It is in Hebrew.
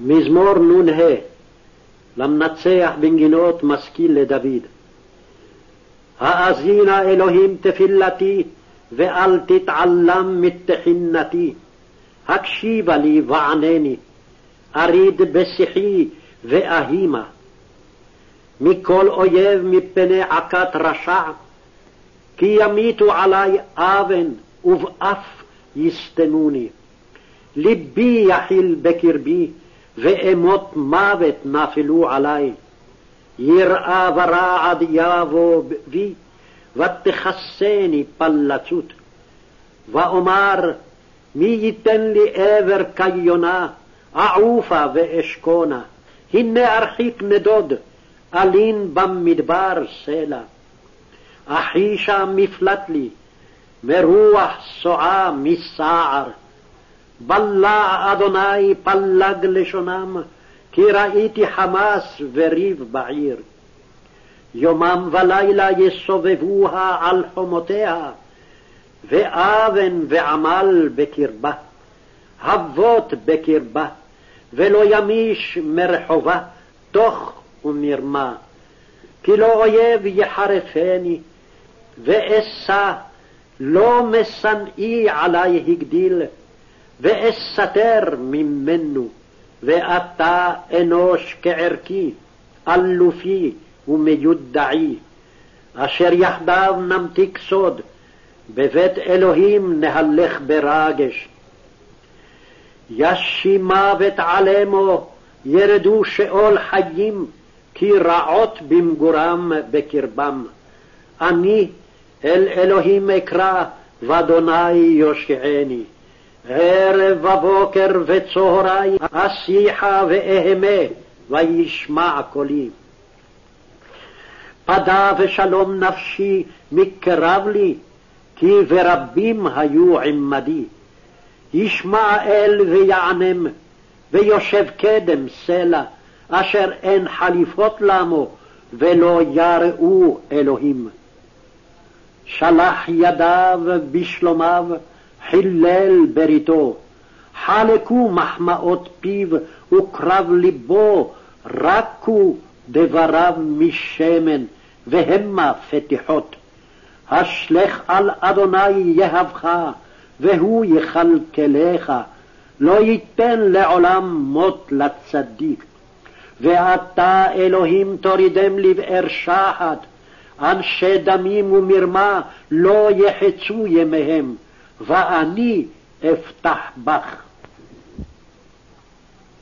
מזמור נ"ה למנצח בנגינות משכיל לדוד. האזינה אלוהים תפילתי, ואל תתעלם מתחינתי. הקשיבה לי וענני, אריד בשיחי ואהימה. מכל אויב מפני עקת רשע, כי ימיתו עלי אבן ובאף יסתמוני. ליבי יחיל בקרבי, ואמות מוות נפלו עלי. יראה ורעד יבוא בי, ותכסני פלצות. ואומר, מי ייתן לי עבר כיונה, אעופה ואשכונה. הנה ארחיק נדוד, אלין במדבר סלע. אחישה מפלט לי, מרוח סועה מסער. בלע אדוני פלג לשונם, כי ראיתי חמס וריב בעיר. יומם ולילה יסובבוה על חומותיה, ואבן ועמל בקרבה, אבות בקרבה, ולא ימיש מרחובה, תוך ומרמה. כי לא אויב יחרפני, ואשא לא משנאי עלי הגדיל, ואסתר ממנו, ואתה אנוש כערכי, אלופי ומיודעי, אשר יחדיו נמתיק סוד, בבית אלוהים נהלך ברגש. ישי מוות עלמו, ירדו שאול חיים, כי רעות במגורם בקרבם. אני אל אלוהים אקרא, ואדוני יושעני. ערב ובוקר וצהרי אשיחה ואהמה, וישמע קולי. פדה ושלום נפשי מקרב לי, כי ורבים היו עמדי. ישמע אל ויענם, ויושב קדם סלע, אשר אין חליפות למו, ולא יראו אלוהים. שלח ידיו בשלומיו, חילל בריתו. חלקו מחמאות פיו וקרב ליבו, רקו דבריו משמן, והמה פתיחות. השלך על אדוני יהבך, והוא יכלכלך, לא ייתן לעולם מות לצדיק. ואתה, אלוהים, תורידם לבאר שחת, אנשי דמים ומרמה לא יחצו ימיהם, ואני אפתח בך.